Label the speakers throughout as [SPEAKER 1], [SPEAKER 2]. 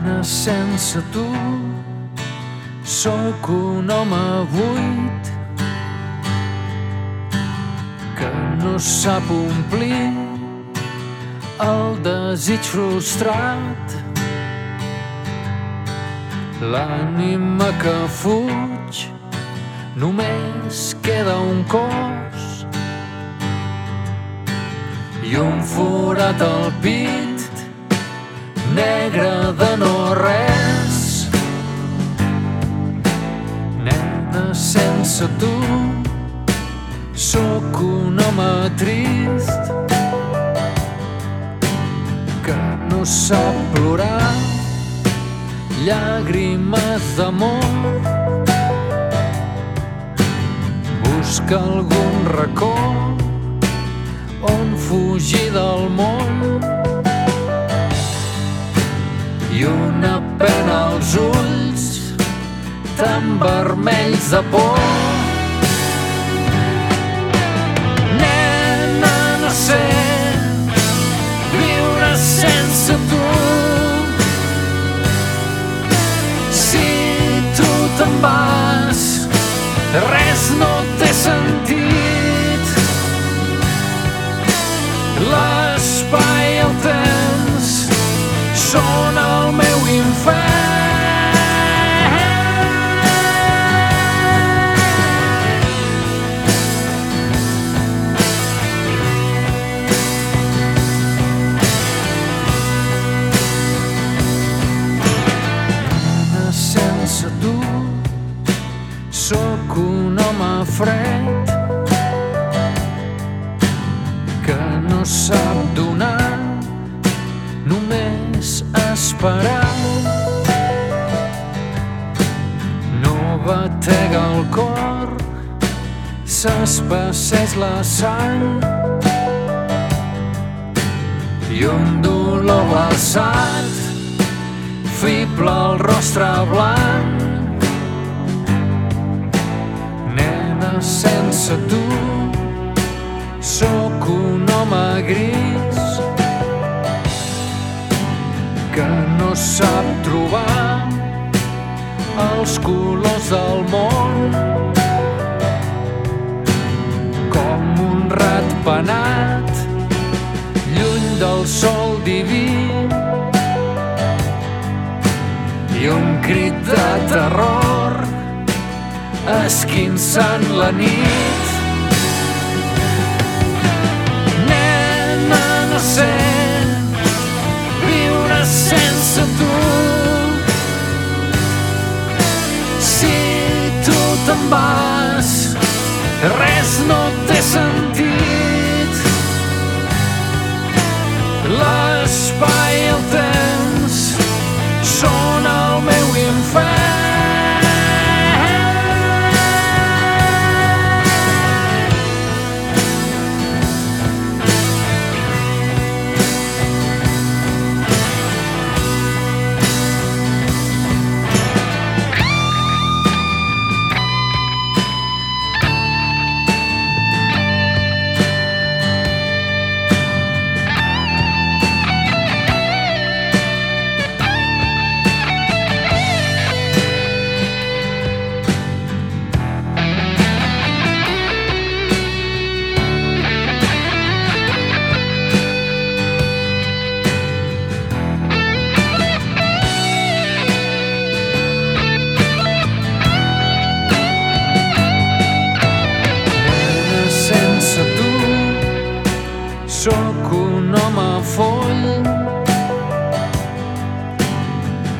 [SPEAKER 1] Nena, sense tu. Sóc un home buit que no sap omplir el desig frustrat. L'ànima que fuig només queda un cos i un forat al pit negre de no res. Nena sense tu sóc un home trist que no sap plorar. Llàgrimes d'amor. Busca algun racó on fugir del món una pena als ulls tan vermells de por. Nena, no sé viure sense tu. Si tu te'n vas res no té sentit. L'espai el temps són el meu infern. Nena, sense tu sóc un home fred esperar no batega el cor s'espesseix la sang. I un dolor glaçat fible el rostre blanc. Nena sense tu sóc un home gris que no sap trobar els colors del món com un rat penat lluny del sol diví i un crit de terror esquinçant la nit. Res no té sentit. L'espai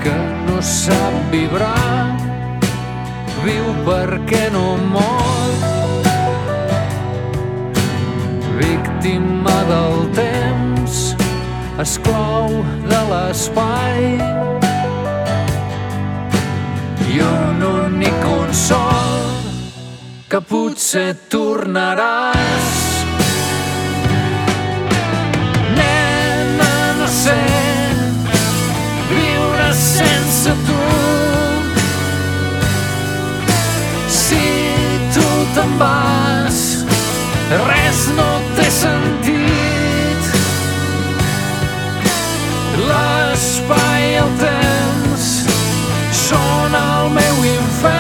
[SPEAKER 1] que no sap vibrar viu perquè no mor víctima del temps esclau de l'espai i un únic consol que potser tornaràs. l'espai i el temps. Són el meu infern.